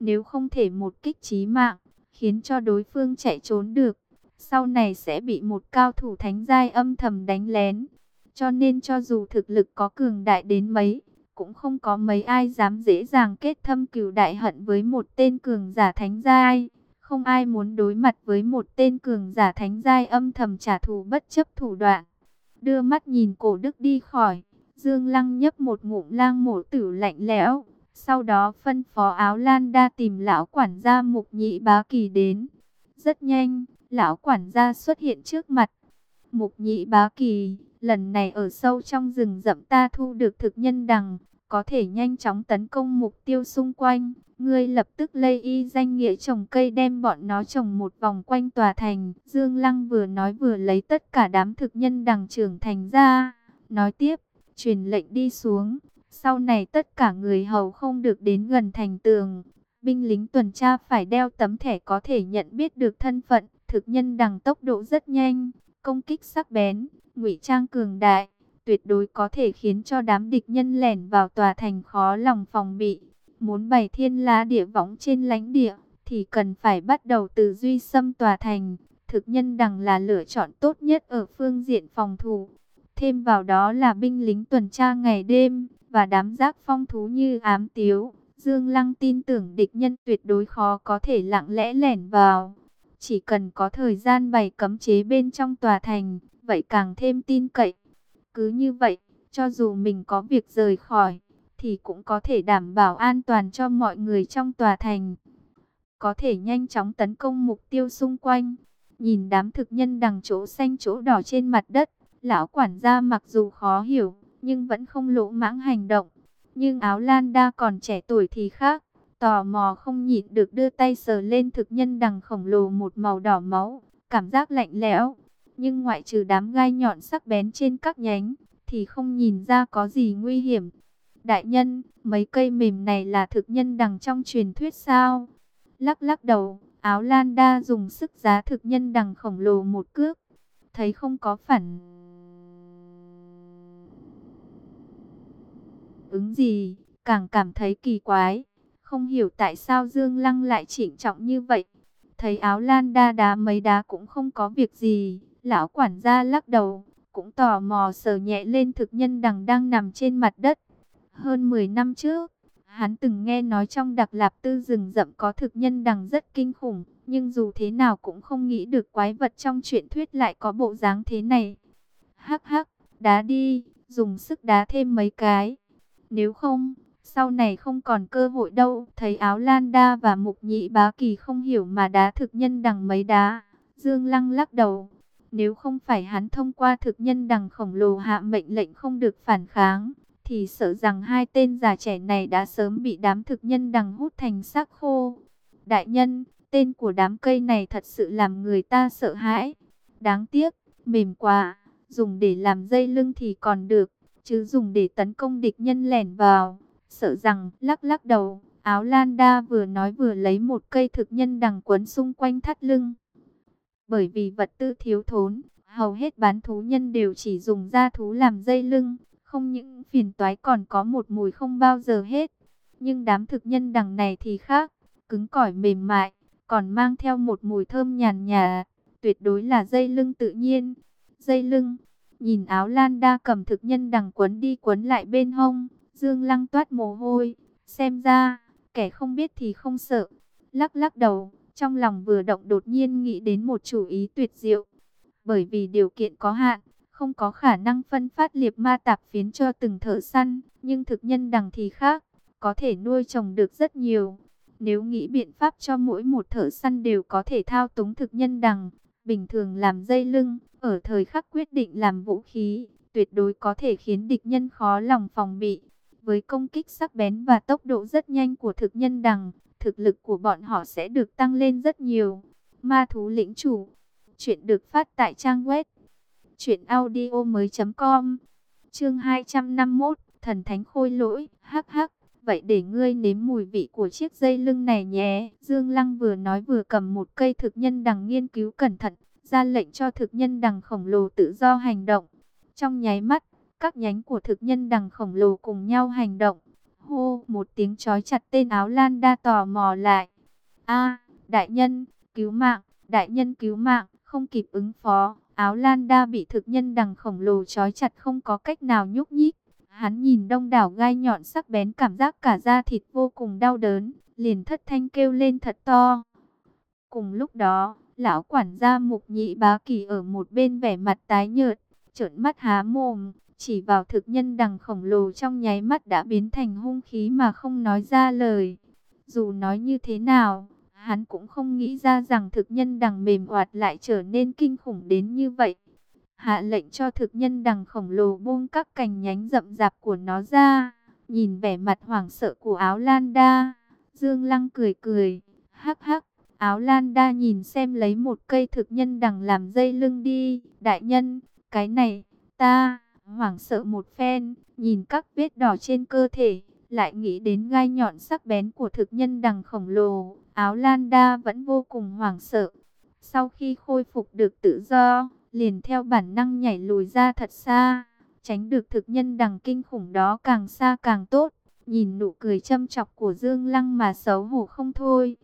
Nếu không thể một kích trí mạng, khiến cho đối phương chạy trốn được, sau này sẽ bị một cao thủ thánh giai âm thầm đánh lén. Cho nên cho dù thực lực có cường đại đến mấy, cũng không có mấy ai dám dễ dàng kết thâm cừu đại hận với một tên cường giả thánh giai. Không ai muốn đối mặt với một tên cường giả thánh giai âm thầm trả thù bất chấp thủ đoạn. Đưa mắt nhìn cổ đức đi khỏi, Dương Lăng nhấp một ngụm lang mổ tử lạnh lẽo. Sau đó phân phó áo lan đa tìm lão quản gia mục nhị bá kỳ đến. Rất nhanh, lão quản gia xuất hiện trước mặt. Mục nhị bá kỳ, lần này ở sâu trong rừng rậm ta thu được thực nhân đằng, có thể nhanh chóng tấn công mục tiêu xung quanh. Ngươi lập tức lây y danh nghĩa trồng cây đem bọn nó trồng một vòng quanh tòa thành. Dương Lăng vừa nói vừa lấy tất cả đám thực nhân đằng trưởng thành ra. Nói tiếp, truyền lệnh đi xuống. Sau này tất cả người hầu không được đến gần thành tường. Binh lính tuần tra phải đeo tấm thẻ có thể nhận biết được thân phận. Thực nhân đằng tốc độ rất nhanh, công kích sắc bén, ngụy trang cường đại tuyệt đối có thể khiến cho đám địch nhân lẻn vào tòa thành khó lòng phòng bị. Muốn bày thiên lá địa võng trên lãnh địa, thì cần phải bắt đầu từ duy xâm tòa thành. Thực nhân đằng là lựa chọn tốt nhất ở phương diện phòng thủ. Thêm vào đó là binh lính tuần tra ngày đêm, và đám giác phong thú như ám tiếu. Dương Lăng tin tưởng địch nhân tuyệt đối khó có thể lặng lẽ lẻn vào. Chỉ cần có thời gian bày cấm chế bên trong tòa thành, vậy càng thêm tin cậy. Cứ như vậy, cho dù mình có việc rời khỏi, thì cũng có thể đảm bảo an toàn cho mọi người trong tòa thành. Có thể nhanh chóng tấn công mục tiêu xung quanh. Nhìn đám thực nhân đằng chỗ xanh chỗ đỏ trên mặt đất, lão quản gia mặc dù khó hiểu, nhưng vẫn không lỗ mãng hành động. Nhưng áo lan đa còn trẻ tuổi thì khác, tò mò không nhịn được đưa tay sờ lên thực nhân đằng khổng lồ một màu đỏ máu, cảm giác lạnh lẽo, nhưng ngoại trừ đám gai nhọn sắc bén trên các nhánh, thì không nhìn ra có gì nguy hiểm. Đại nhân, mấy cây mềm này là thực nhân đằng trong truyền thuyết sao? Lắc lắc đầu, áo lan đa dùng sức giá thực nhân đằng khổng lồ một cước. Thấy không có phản ứng gì, càng cảm thấy kỳ quái. Không hiểu tại sao Dương Lăng lại chỉnh trọng như vậy. Thấy áo lan đa đá mấy đá cũng không có việc gì. Lão quản gia lắc đầu, cũng tò mò sờ nhẹ lên thực nhân đằng đang nằm trên mặt đất. Hơn 10 năm trước, hắn từng nghe nói trong đặc lạp tư rừng rậm có thực nhân đằng rất kinh khủng, nhưng dù thế nào cũng không nghĩ được quái vật trong truyện thuyết lại có bộ dáng thế này. Hắc hắc, đá đi, dùng sức đá thêm mấy cái. Nếu không, sau này không còn cơ hội đâu. Thấy áo lan đa và mục nhị bá kỳ không hiểu mà đá thực nhân đằng mấy đá. Dương Lăng lắc đầu. Nếu không phải hắn thông qua thực nhân đằng khổng lồ hạ mệnh lệnh không được phản kháng, thì sợ rằng hai tên già trẻ này đã sớm bị đám thực nhân đằng hút thành xác khô. Đại nhân, tên của đám cây này thật sự làm người ta sợ hãi. Đáng tiếc, mềm quá, dùng để làm dây lưng thì còn được, chứ dùng để tấn công địch nhân lẻn vào. Sợ rằng, lắc lắc đầu, áo lan đa vừa nói vừa lấy một cây thực nhân đằng quấn xung quanh thắt lưng. Bởi vì vật tư thiếu thốn, hầu hết bán thú nhân đều chỉ dùng da thú làm dây lưng, không những phiền toái còn có một mùi không bao giờ hết. Nhưng đám thực nhân đằng này thì khác, cứng cỏi mềm mại, còn mang theo một mùi thơm nhàn nhà, tuyệt đối là dây lưng tự nhiên. Dây lưng, nhìn áo lan đa cầm thực nhân đằng quấn đi quấn lại bên hông, dương lăng toát mồ hôi, xem ra, kẻ không biết thì không sợ, lắc lắc đầu, trong lòng vừa động đột nhiên nghĩ đến một chủ ý tuyệt diệu. Bởi vì điều kiện có hạn, không có khả năng phân phát liệp ma tạp phiến cho từng thợ săn, nhưng thực nhân đằng thì khác, có thể nuôi trồng được rất nhiều. Nếu nghĩ biện pháp cho mỗi một thợ săn đều có thể thao túng thực nhân đằng, bình thường làm dây lưng, ở thời khắc quyết định làm vũ khí, tuyệt đối có thể khiến địch nhân khó lòng phòng bị. Với công kích sắc bén và tốc độ rất nhanh của thực nhân đằng, thực lực của bọn họ sẽ được tăng lên rất nhiều. Ma thú lĩnh chủ, chuyện được phát tại trang web truyệnaudiomoi.com. Chương 251, thần thánh khôi lỗi, hắc hắc, vậy để ngươi nếm mùi vị của chiếc dây lưng này nhé. Dương Lăng vừa nói vừa cầm một cây thực nhân đằng nghiên cứu cẩn thận, ra lệnh cho thực nhân đằng khổng lồ tự do hành động. Trong nháy mắt, các nhánh của thực nhân đằng khổng lồ cùng nhau hành động hô một tiếng chói chặt tên áo lan đa tò mò lại. a đại nhân, cứu mạng, đại nhân cứu mạng, không kịp ứng phó. Áo lan đa bị thực nhân đằng khổng lồ chói chặt không có cách nào nhúc nhích. Hắn nhìn đông đảo gai nhọn sắc bén cảm giác cả da thịt vô cùng đau đớn, liền thất thanh kêu lên thật to. Cùng lúc đó, lão quản gia mục nhị bá kỳ ở một bên vẻ mặt tái nhợt, trợn mắt há mồm, chỉ vào thực nhân đằng khổng lồ trong nháy mắt đã biến thành hung khí mà không nói ra lời. Dù nói như thế nào, hắn cũng không nghĩ ra rằng thực nhân đằng mềm oạt lại trở nên kinh khủng đến như vậy. Hạ lệnh cho thực nhân đằng khổng lồ buông các cành nhánh rậm rạp của nó ra, nhìn vẻ mặt hoảng sợ của áo lan đa. Dương Lăng cười cười, hắc hắc, áo lan đa nhìn xem lấy một cây thực nhân đằng làm dây lưng đi. Đại nhân, cái này, ta, hoảng sợ một phen, nhìn các vết đỏ trên cơ thể, lại nghĩ đến gai nhọn sắc bén của thực nhân đằng khổng lồ. Áo lan đa vẫn vô cùng hoảng sợ. Sau khi khôi phục được tự do, liền theo bản năng nhảy lùi ra thật xa, tránh được thực nhân đằng kinh khủng đó càng xa càng tốt. Nhìn nụ cười châm chọc của Dương Lăng mà xấu hổ không thôi.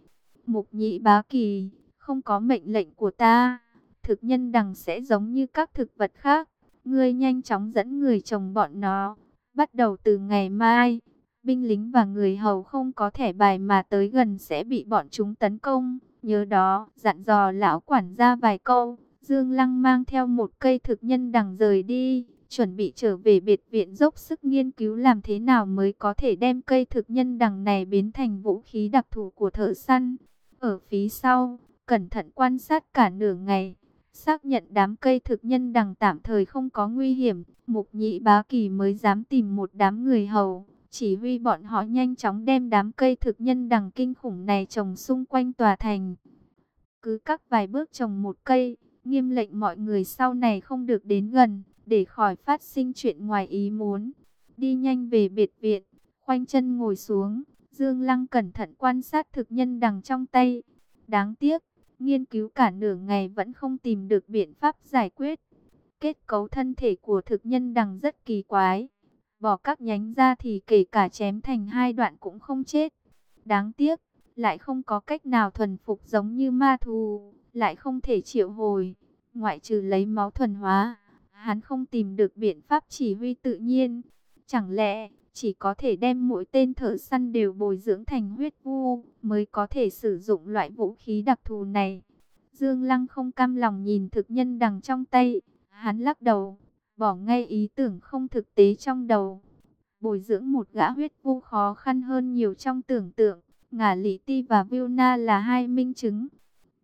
Mục nhị bá kỳ, không có mệnh lệnh của ta. Thực nhân đằng sẽ giống như các thực vật khác. Ngươi nhanh chóng dẫn người chồng bọn nó. Bắt đầu từ ngày mai, binh lính và người hầu không có thẻ bài mà tới gần sẽ bị bọn chúng tấn công. Nhớ đó, dặn dò lão quản gia vài câu. Dương Lăng mang theo một cây thực nhân đằng rời đi chuẩn bị trở về biệt viện dốc sức nghiên cứu làm thế nào mới có thể đem cây thực nhân đằng này biến thành vũ khí đặc thù của thợ săn. Ở phía sau, cẩn thận quan sát cả nửa ngày, xác nhận đám cây thực nhân đằng tạm thời không có nguy hiểm, mục nhị bá kỳ mới dám tìm một đám người hầu. Chỉ huy bọn họ nhanh chóng đem đám cây thực nhân đằng kinh khủng này trồng xung quanh tòa thành. Cứ các vài bước trồng một cây, nghiêm lệnh mọi người sau này không được đến gần để khỏi phát sinh chuyện ngoài ý muốn. Đi nhanh về biệt viện, khoanh chân ngồi xuống, Dương Lăng cẩn thận quan sát thực nhân đằng trong tay. Đáng tiếc, nghiên cứu cả nửa ngày vẫn không tìm được biện pháp giải quyết. Kết cấu thân thể của thực nhân đằng rất kỳ quái. Bỏ các nhánh ra thì kể cả chém thành hai đoạn cũng không chết. Đáng tiếc, lại không có cách nào thuần phục giống như ma thù, lại không thể triệu hồi, ngoại trừ lấy máu thuần hóa hắn không tìm được biện pháp chỉ huy tự nhiên. Chẳng lẽ chỉ có thể đem mỗi tên thợ săn đều bồi dưỡng thành huyết vu mới có thể sử dụng loại vũ khí đặc thù này. Dương Lăng không cam lòng nhìn thực nhân đằng trong tay, hắn lắc đầu, bỏ ngay ý tưởng không thực tế trong đầu. Bồi dưỡng một gã huyết vu khó khăn hơn nhiều trong tưởng tượng, ngả Lý Ti và Vilna là hai minh chứng.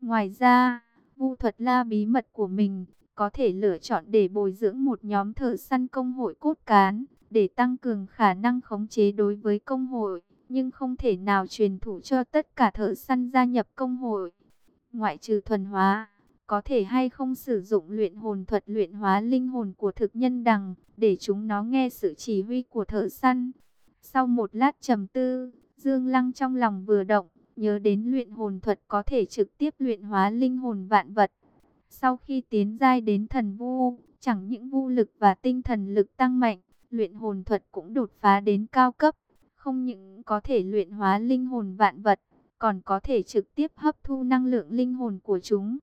Ngoài ra, vu thuật la bí mật của mình có thể lựa chọn để bồi dưỡng một nhóm thợ săn công hội cốt cán, để tăng cường khả năng khống chế đối với công hội, nhưng không thể nào truyền thụ cho tất cả thợ săn gia nhập công hội. Ngoại trừ thuần hóa, có thể hay không sử dụng luyện hồn thuật luyện hóa linh hồn của thực nhân đằng, để chúng nó nghe sự chỉ huy của thợ săn. Sau một lát trầm tư, Dương Lăng trong lòng vừa động, nhớ đến luyện hồn thuật có thể trực tiếp luyện hóa linh hồn vạn vật. Sau khi tiến giai đến thần vu, chẳng những vu lực và tinh thần lực tăng mạnh, luyện hồn thuật cũng đột phá đến cao cấp. Không những có thể luyện hóa linh hồn vạn vật, còn có thể trực tiếp hấp thu năng lượng linh hồn của chúng.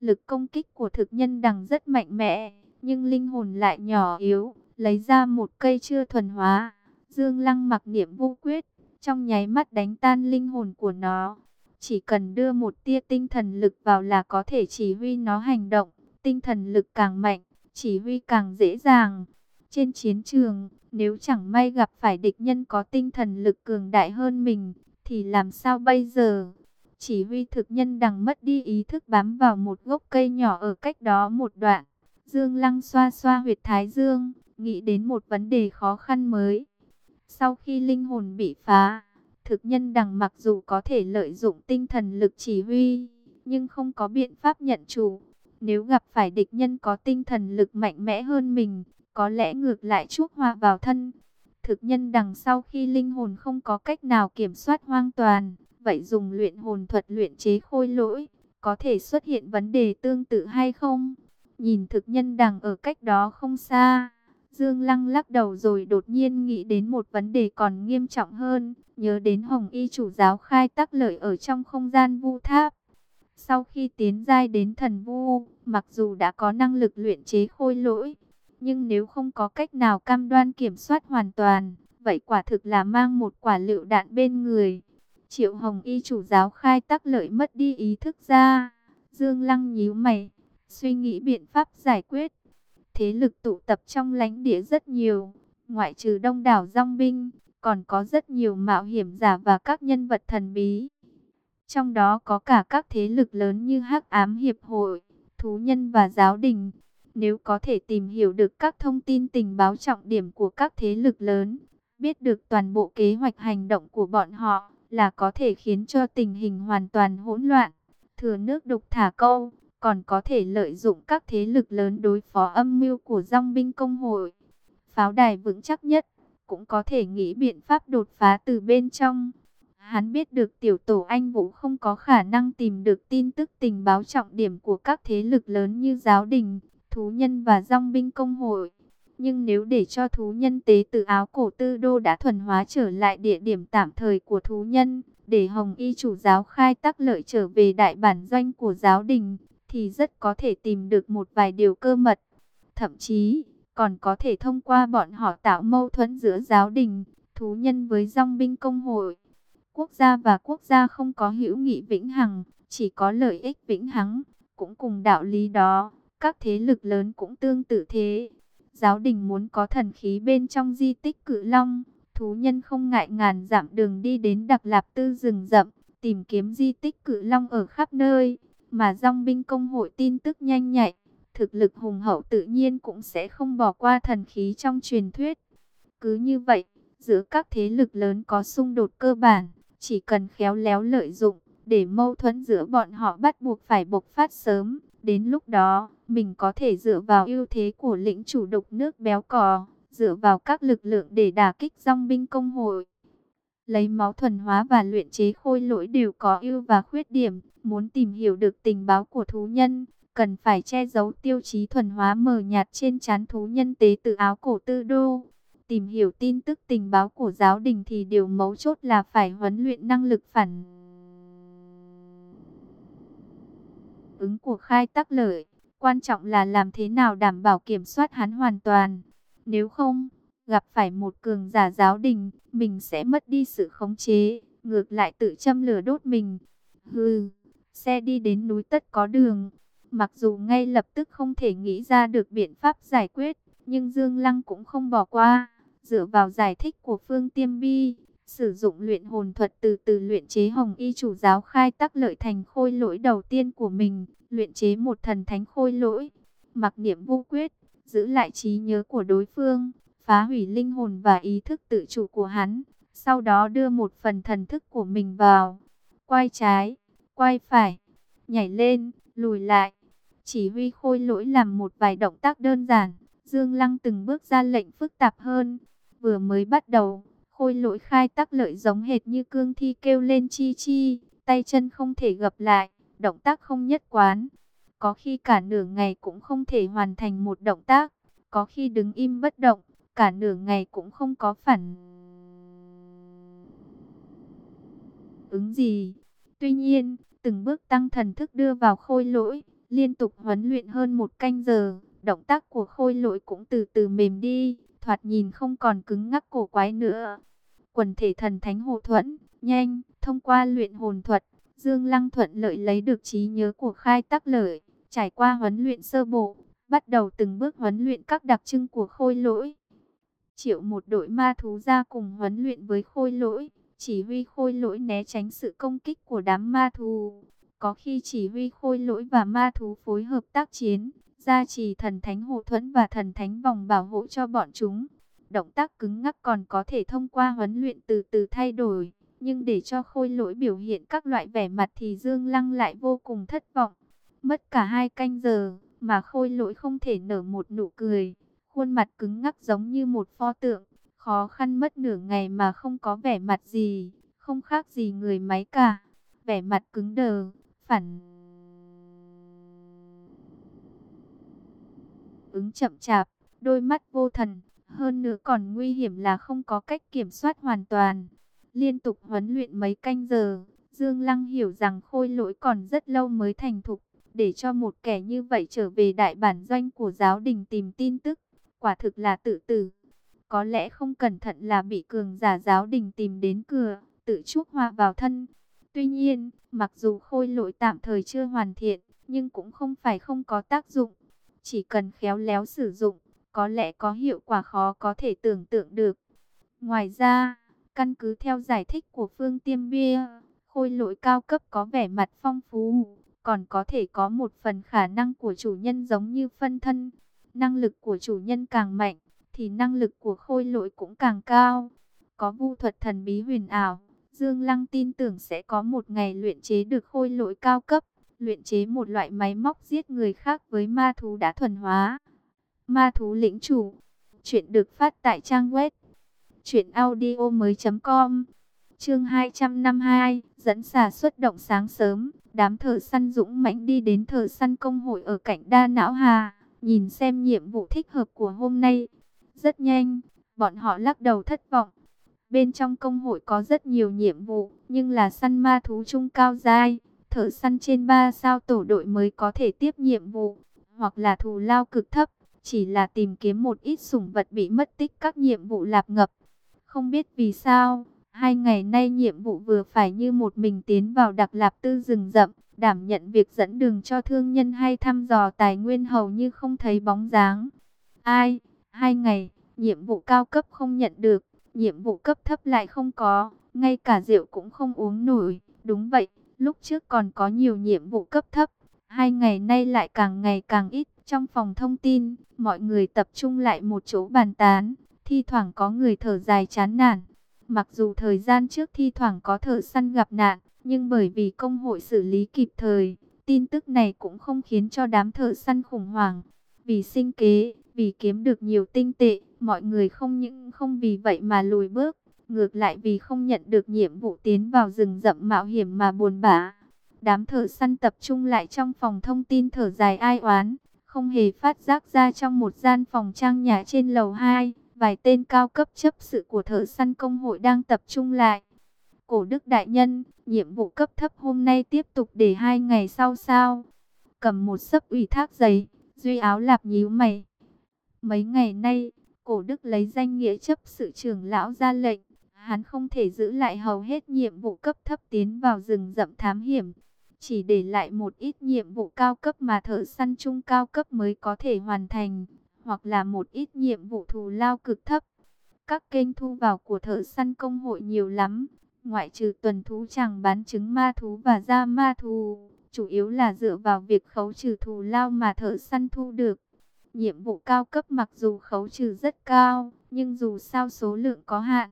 Lực công kích của thực nhân đằng rất mạnh mẽ, nhưng linh hồn lại nhỏ yếu, lấy ra một cây chưa thuần hóa. Dương Lăng mặc niệm vô quyết, trong nháy mắt đánh tan linh hồn của nó. Chỉ cần đưa một tia tinh thần lực vào là có thể chỉ huy nó hành động. Tinh thần lực càng mạnh, chỉ huy càng dễ dàng. Trên chiến trường, nếu chẳng may gặp phải địch nhân có tinh thần lực cường đại hơn mình, thì làm sao bây giờ? Chỉ huy thực nhân đằng mất đi ý thức bám vào một gốc cây nhỏ ở cách đó một đoạn. Dương Lăng xoa xoa huyệt thái dương, nghĩ đến một vấn đề khó khăn mới. Sau khi linh hồn bị phá, Thực nhân đằng mặc dù có thể lợi dụng tinh thần lực chỉ huy, nhưng không có biện pháp nhận chủ. Nếu gặp phải địch nhân có tinh thần lực mạnh mẽ hơn mình, có lẽ ngược lại chuốc hoa vào thân. Thực nhân đằng sau khi linh hồn không có cách nào kiểm soát hoàn toàn, vậy dùng luyện hồn thuật luyện chế khôi lỗi, có thể xuất hiện vấn đề tương tự hay không? Nhìn thực nhân đằng ở cách đó không xa, Dương Lăng lắc đầu rồi đột nhiên nghĩ đến một vấn đề còn nghiêm trọng hơn, nhớ đến Hồng Y chủ giáo khai tắc lợi ở trong không gian vu tháp. Sau khi tiến giai đến thần vu, mặc dù đã có năng lực luyện chế khôi lỗi, nhưng nếu không có cách nào cam đoan kiểm soát hoàn toàn, vậy quả thực là mang một quả lựu đạn bên người. Triệu Hồng Y chủ giáo khai tắc lợi mất đi ý thức ra. Dương Lăng nhíu mày, suy nghĩ biện pháp giải quyết. Thế lực tụ tập trong lãnh địa rất nhiều, ngoại trừ đông đảo dòng binh, còn có rất nhiều mạo hiểm giả và các nhân vật thần bí. Trong đó có cả các thế lực lớn như Hắc Ám Hiệp hội, Thú Nhân và Giáo Đình. Nếu có thể tìm hiểu được các thông tin tình báo trọng điểm của các thế lực lớn, biết được toàn bộ kế hoạch hành động của bọn họ, là có thể khiến cho tình hình hoàn toàn hỗn loạn. Thừa nước đục thả câu, còn có thể lợi dụng các thế lực lớn đối phó âm mưu của dòng binh công hội. Pháo đài vững chắc nhất, cũng có thể nghĩ biện pháp đột phá từ bên trong. Hắn biết được tiểu tổ anh Vũ không có khả năng tìm được tin tức tình báo trọng điểm của các thế lực lớn như giáo đình, thú nhân và dòng binh công hội. Nhưng nếu để cho thú nhân tế tự áo cổ tư đô đã thuần hóa trở lại địa điểm tạm thời của thú nhân, để Hồng Y chủ giáo khai tác lợi trở về đại bản doanh của giáo đình, thì rất có thể tìm được một vài điều cơ mật. Thậm chí, còn có thể thông qua bọn họ tạo mâu thuẫn giữa giáo đình, thú nhân với dòng binh công hội. Quốc gia và quốc gia không có hữu nghị vĩnh hằng, chỉ có lợi ích vĩnh hằng. Cũng cùng đạo lý đó, các thế lực lớn cũng tương tự thế. Giáo đình muốn có thần khí bên trong di tích cự long, thú nhân không ngại ngàn dặm đường đi đến Đặc Lạp Tư rừng rậm, tìm kiếm di tích cự long ở khắp nơi, mà dòng binh công hội tin tức nhanh nhạy, thực lực hùng hậu tự nhiên cũng sẽ không bỏ qua thần khí trong truyền thuyết. Cứ như vậy, giữa các thế lực lớn có xung đột cơ bản, chỉ cần khéo léo lợi dụng, để mâu thuẫn giữa bọn họ bắt buộc phải bộc phát sớm. Đến lúc đó, mình có thể dựa vào ưu thế của lĩnh chủ độc nước béo cò, dựa vào các lực lượng để đả kích dòng binh công hội. Lấy máu thuần hóa và luyện chế khôi lỗi đều có ưu và khuyết điểm, muốn tìm hiểu được tình báo của thú nhân, cần phải che giấu tiêu chí thuần hóa mờ nhạt trên trán thú nhân tế tự áo cổ tư đô. Tìm hiểu tin tức tình báo của giáo đình thì điều mấu chốt là phải huấn luyện năng lực phản ứng của khai tắc lợi. Quan trọng là làm thế nào đảm bảo kiểm soát hắn hoàn toàn. Nếu không, gặp phải một cường giả giáo đình, mình sẽ mất đi sự khống chế, ngược lại tự châm lửa đốt mình. Hừ, xe đi đến núi tất có đường. Mặc dù ngay lập tức không thể nghĩ ra được biện pháp giải quyết, nhưng Dương Lăng cũng không bỏ qua. Dựa vào giải thích của Phương Tiêm Bi, sử dụng luyện hồn thuật từ từ luyện chế hồng y chủ giáo khai tắc lợi thành khôi lỗi đầu tiên của mình, luyện chế một thần thánh khôi lỗi, mặc niệm vô quyết, giữ lại trí nhớ của đối phương, phá hủy linh hồn và ý thức tự chủ của hắn, sau đó đưa một phần thần thức của mình vào, quay trái, quay phải, nhảy lên, lùi lại, chỉ huy khôi lỗi làm một vài động tác đơn giản, Dương Lăng từng bước ra lệnh phức tạp hơn, vừa mới bắt đầu Khôi lỗi khai tắc lợi giống hệt như cương thi kêu lên chi chi, tay chân không thể gập lại, động tác không nhất quán. Có khi cả nửa ngày cũng không thể hoàn thành một động tác, có khi đứng im bất động, cả nửa ngày cũng không có phản ứng gì. Tuy nhiên, từng bước tăng thần thức đưa vào khôi lỗi, liên tục huấn luyện hơn một canh giờ, động tác của khôi lỗi cũng từ từ mềm đi, thoạt nhìn không còn cứng ngắc cổ quái nữa. Quần thể thần thánh hộ thuẫn, nhanh, thông qua luyện hồn thuật, Dương Lăng thuận lợi lấy được trí nhớ của khai tắc lợi, trải qua huấn luyện sơ bộ, bắt đầu từng bước huấn luyện các đặc trưng của khôi lỗi. Triệu một đội ma thú ra cùng huấn luyện với khôi lỗi, chỉ huy khôi lỗi né tránh sự công kích của đám ma thú. Có khi chỉ huy khôi lỗi và ma thú phối hợp tác chiến, gia trì thần thánh hộ thuẫn và thần thánh vòng bảo hộ cho bọn chúng động tác cứng ngắc còn có thể thông qua huấn luyện từ từ thay đổi. Nhưng để cho khôi lỗi biểu hiện các loại vẻ mặt thì Dương Lăng lại vô cùng thất vọng. Mất cả hai canh giờ, mà khôi lỗi không thể nở một nụ cười. Khuôn mặt cứng ngắc giống như một pho tượng. Khó khăn mất nửa ngày mà không có vẻ mặt gì, không khác gì người máy cả. Vẻ mặt cứng đờ, phản... ứng chậm chạp, đôi mắt vô thần, hơn nữa còn nguy hiểm là không có cách kiểm soát hoàn toàn. Liên tục huấn luyện mấy canh giờ, Dương Lăng hiểu rằng khôi lỗi còn rất lâu mới thành thục, để cho một kẻ như vậy trở về đại bản doanh của giáo đình tìm tin tức, quả thực là tự tử. Có lẽ không cẩn thận là bị cường giả giáo đình tìm đến cửa, tự chuốc hoa vào thân. Tuy nhiên, mặc dù khôi lỗi tạm thời chưa hoàn thiện, nhưng cũng không phải không có tác dụng. Chỉ cần khéo léo sử dụng, có lẽ có hiệu quả khó có thể tưởng tượng được. Ngoài ra, căn cứ theo giải thích của Phương Tiêm Bia, khôi lỗi cao cấp có vẻ mặt phong phú, còn có thể có một phần khả năng của chủ nhân giống như phân thân. Năng lực của chủ nhân càng mạnh, thì năng lực của khôi lỗi cũng càng cao. Có vu thuật thần bí huyền ảo, Dương Lăng tin tưởng sẽ có một ngày luyện chế được khôi lỗi cao cấp, luyện chế một loại máy móc giết người khác với ma thú đã thuần hóa. Ma thú lĩnh chủ, chuyện được phát tại trang web truyệnaudiomoi.com. Chương 252, dẫn xà xuất động sáng sớm, đám thợ săn dũng mãnh đi đến thợ săn công hội ở cạnh Đa Não Hà, nhìn xem nhiệm vụ thích hợp của hôm nay. Rất nhanh, bọn họ lắc đầu thất vọng. Bên trong công hội có rất nhiều nhiệm vụ, nhưng là săn ma thú trung cao giai, thợ săn trên 3 sao tổ đội mới có thể tiếp nhiệm vụ, hoặc là thù lao cực thấp, chỉ là tìm kiếm một ít sủng vật bị mất tích các nhiệm vụ lạp ngập. Không biết vì sao, hai ngày nay nhiệm vụ vừa phải như một mình tiến vào đặc lạp tư rừng rậm, đảm nhận việc dẫn đường cho thương nhân hay thăm dò tài nguyên hầu như không thấy bóng dáng. Ai, hai ngày, nhiệm vụ cao cấp không nhận được, nhiệm vụ cấp thấp lại không có, ngay cả rượu cũng không uống nổi. Đúng vậy, lúc trước còn có nhiều nhiệm vụ cấp thấp, hai ngày nay lại càng ngày càng ít. Trong phòng thông tin, mọi người tập trung lại một chỗ bàn tán, thi thoảng có người thở dài chán nản. Mặc dù thời gian trước thi thoảng có thợ săn gặp nạn, nhưng bởi vì công hội xử lý kịp thời, tin tức này cũng không khiến cho đám thợ săn khủng hoảng. Vì sinh kế, vì kiếm được nhiều tinh tệ, mọi người không những không vì vậy mà lùi bước, ngược lại vì không nhận được nhiệm vụ tiến vào rừng rậm mạo hiểm mà buồn bã. Đám thợ săn tập trung lại trong phòng thông tin thở dài ai oán, không hề phát giác ra trong một gian phòng trang nhà trên lầu 2, vài tên cao cấp chấp sự của thợ săn công hội đang tập trung lại. Cổ đức đại nhân, nhiệm vụ cấp thấp hôm nay tiếp tục để hai ngày sau sao? Cầm một sấp ủy thác giấy, duy áo lạp nhíu mày. Mấy ngày nay, cổ đức lấy danh nghĩa chấp sự trưởng lão ra lệnh, hắn không thể giữ lại hầu hết nhiệm vụ cấp thấp tiến vào rừng rậm thám hiểm chỉ để lại một ít nhiệm vụ cao cấp mà thợ săn trung cao cấp mới có thể hoàn thành, hoặc là một ít nhiệm vụ thù lao cực thấp. Các kênh thu vào của thợ săn công hội nhiều lắm, ngoại trừ tuần thú chẳng bán trứng ma thú và da ma thú, chủ yếu là dựa vào việc khấu trừ thù lao mà thợ săn thu được. Nhiệm vụ cao cấp mặc dù khấu trừ rất cao, nhưng dù sao số lượng có hạn.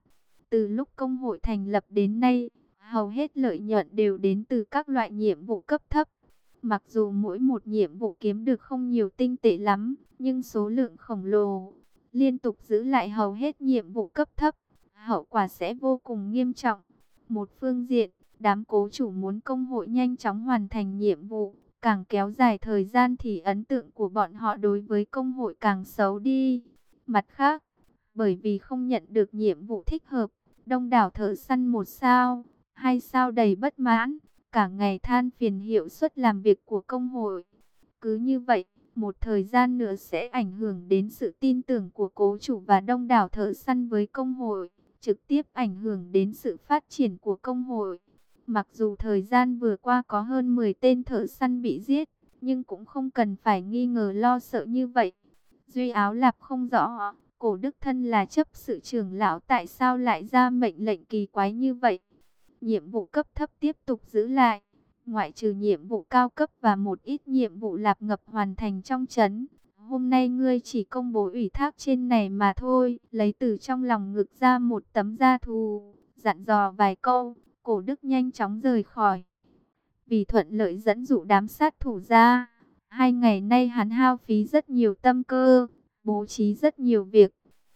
Từ lúc công hội thành lập đến nay, hầu hết lợi nhuận đều đến từ các loại nhiệm vụ cấp thấp. Mặc dù mỗi một nhiệm vụ kiếm được không nhiều tinh tệ lắm, nhưng số lượng khổng lồ, liên tục giữ lại hầu hết nhiệm vụ cấp thấp, hậu quả sẽ vô cùng nghiêm trọng. Một phương diện, đám cố chủ muốn công hội nhanh chóng hoàn thành nhiệm vụ, càng kéo dài thời gian thì ấn tượng của bọn họ đối với công hội càng xấu đi. Mặt khác, bởi vì không nhận được nhiệm vụ thích hợp, đông đảo thợ săn một sao, hai sao đầy bất mãn, cả ngày than phiền hiệu suất làm việc của công hội. Cứ như vậy, một thời gian nữa sẽ ảnh hưởng đến sự tin tưởng của cố chủ và đông đảo thợ săn với công hội, trực tiếp ảnh hưởng đến sự phát triển của công hội. Mặc dù thời gian vừa qua có hơn 10 tên thợ săn bị giết, nhưng cũng không cần phải nghi ngờ lo sợ như vậy. Duy áo lạp không rõ, cổ đức thân là chấp sự trưởng lão tại sao lại ra mệnh lệnh kỳ quái như vậy nhiệm vụ cấp thấp tiếp tục giữ lại. Ngoại trừ nhiệm vụ cao cấp và một ít nhiệm vụ lạp ngập hoàn thành trong chấn. Hôm nay ngươi chỉ công bố ủy thác trên này mà thôi. Lấy từ trong lòng ngực ra một tấm da thù. Dặn dò vài câu, cổ đức nhanh chóng rời khỏi. Vì thuận lợi dẫn dụ đám sát thủ ra. Hai ngày nay hắn hao phí rất nhiều tâm cơ, bố trí rất nhiều việc.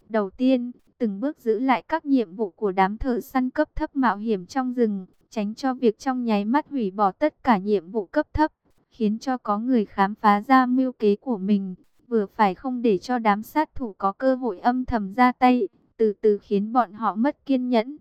Đầu tiên, từng bước giữ lại các nhiệm vụ của đám thợ săn cấp thấp mạo hiểm trong rừng, tránh cho việc trong nháy mắt hủy bỏ tất cả nhiệm vụ cấp thấp, khiến cho có người khám phá ra mưu kế của mình, vừa phải không để cho đám sát thủ có cơ hội âm thầm ra tay, từ từ khiến bọn họ mất kiên nhẫn.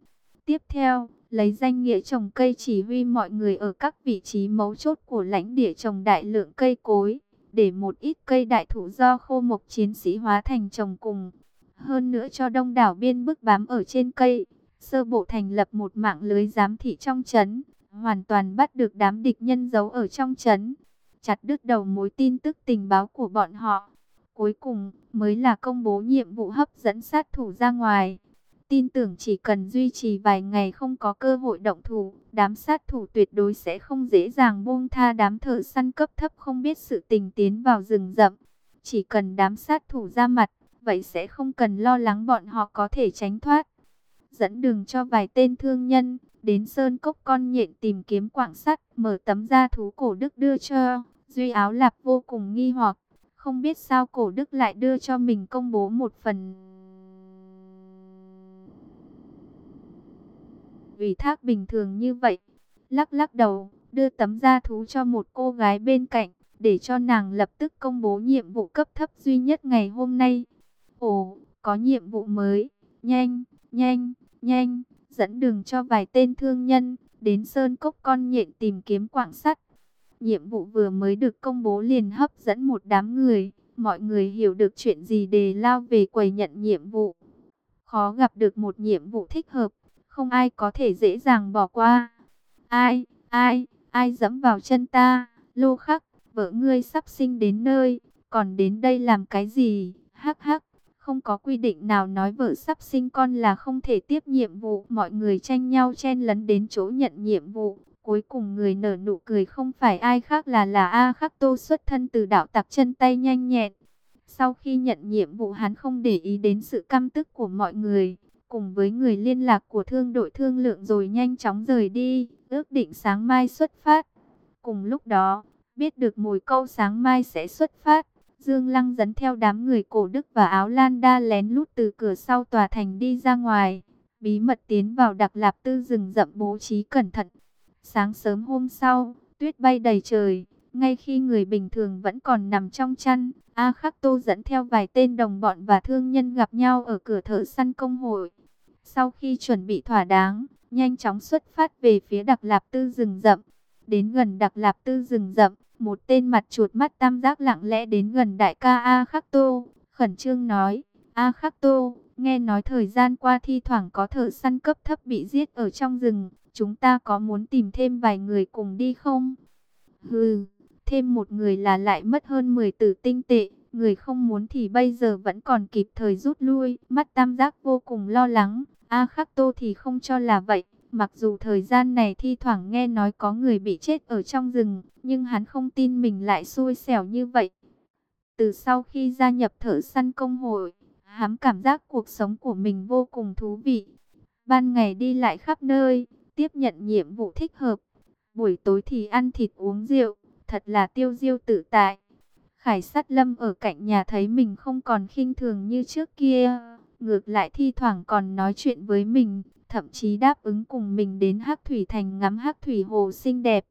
Tiếp theo, lấy danh nghĩa trồng cây chỉ huy mọi người ở các vị trí mấu chốt của lãnh địa trồng đại lượng cây cối, để một ít cây đại thụ do khô mộc chiến sĩ hóa thành trồng cùng. Hơn nữa cho đông đảo biên bức bám ở trên cây, sơ bộ thành lập một mạng lưới giám thị trong chấn, hoàn toàn bắt được đám địch nhân giấu ở trong chấn, chặt đứt đầu mối tin tức tình báo của bọn họ. Cuối cùng mới là công bố nhiệm vụ hấp dẫn sát thủ ra ngoài. Tin tưởng chỉ cần duy trì vài ngày không có cơ hội động thủ, đám sát thủ tuyệt đối sẽ không dễ dàng buông tha đám thợ săn cấp thấp không biết sự tình tiến vào rừng rậm. Chỉ cần đám sát thủ ra mặt, vậy sẽ không cần lo lắng bọn họ có thể tránh thoát. Dẫn đường cho vài tên thương nhân, đến sơn cốc con nhện tìm kiếm quạng sắt, mở tấm da thú cổ đức đưa cho. Duy áo lạp vô cùng nghi hoặc, không biết sao cổ đức lại đưa cho mình công bố một phần ủy thác bình thường như vậy. Lắc lắc đầu, đưa tấm da thú cho một cô gái bên cạnh, để cho nàng lập tức công bố nhiệm vụ cấp thấp duy nhất ngày hôm nay. Ồ, có nhiệm vụ mới, nhanh, nhanh, nhanh, dẫn đường cho vài tên thương nhân, đến sơn cốc con nhện tìm kiếm quạng sắt. Nhiệm vụ vừa mới được công bố liền hấp dẫn một đám người, mọi người hiểu được chuyện gì để lao về quầy nhận nhiệm vụ. Khó gặp được một nhiệm vụ thích hợp, không ai có thể dễ dàng bỏ qua. Ai, ai, ai dẫm vào chân ta, lô khắc, vợ ngươi sắp sinh đến nơi, còn đến đây làm cái gì, hắc hắc. Không có quy định nào nói vợ sắp sinh con là không thể tiếp nhiệm vụ. Mọi người tranh nhau chen lấn đến chỗ nhận nhiệm vụ. Cuối cùng người nở nụ cười không phải ai khác là là A Khắc Tô xuất thân từ đạo tặc chân tay nhanh nhẹn. Sau khi nhận nhiệm vụ hắn không để ý đến sự căm tức của mọi người, cùng với người liên lạc của thương đội thương lượng rồi nhanh chóng rời đi, ước định sáng mai xuất phát. Cùng lúc đó, biết được mùi câu sáng mai sẽ xuất phát, Dương Lăng dẫn theo đám người cổ đức và áo lan đa lén lút từ cửa sau tòa thành đi ra ngoài, bí mật tiến vào đặc lạp tư rừng rậm bố trí cẩn thận. Sáng sớm hôm sau, tuyết bay đầy trời, ngay khi người bình thường vẫn còn nằm trong chăn, A Khắc Tô dẫn theo vài tên đồng bọn và thương nhân gặp nhau ở cửa thợ săn công hội. Sau khi chuẩn bị thỏa đáng, nhanh chóng xuất phát về phía Đặc Lạp Tư rừng rậm. Đến gần Đặc Lạp Tư rừng rậm, một tên mặt chuột mắt tam giác lặng lẽ đến gần đại ca A Khắc Tô, khẩn trương nói, A Khắc Tô, nghe nói thời gian qua thi thoảng có thợ săn cấp thấp bị giết ở trong rừng, chúng ta có muốn tìm thêm vài người cùng đi không? Hừ, thêm một người là lại mất hơn 10 tử tinh tệ, người không muốn thì bây giờ vẫn còn kịp thời rút lui, mắt tam giác vô cùng lo lắng, A Khắc Tô thì không cho là vậy. Mặc dù thời gian này thi thoảng nghe nói có người bị chết ở trong rừng, nhưng hắn không tin mình lại xui xẻo như vậy. Từ sau khi gia nhập thợ săn công hội, hắn cảm giác cuộc sống của mình vô cùng thú vị. Ban ngày đi lại khắp nơi, tiếp nhận nhiệm vụ thích hợp. Buổi tối thì ăn thịt uống rượu, thật là tiêu diêu tự tại. Khải sát lâm ở cạnh nhà thấy mình không còn khinh thường như trước kia. Ngược lại thi thoảng còn nói chuyện với mình, thậm chí đáp ứng cùng mình đến Hắc Thủy Thành ngắm Hắc Thủy Hồ xinh đẹp.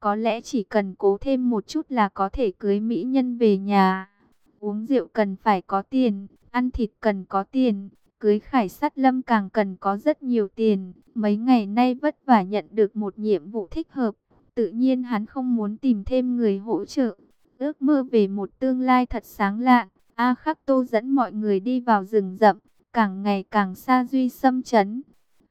Có lẽ chỉ cần cố thêm một chút là có thể cưới mỹ nhân về nhà. Uống rượu cần phải có tiền, ăn thịt cần có tiền, cưới khải sát lâm càng cần có rất nhiều tiền. Mấy ngày nay vất vả nhận được một nhiệm vụ thích hợp, tự nhiên hắn không muốn tìm thêm người hỗ trợ. Ước mơ về một tương lai thật sáng lạ. A Khắc Tô dẫn mọi người đi vào rừng rậm, càng ngày càng xa duy xâm chấn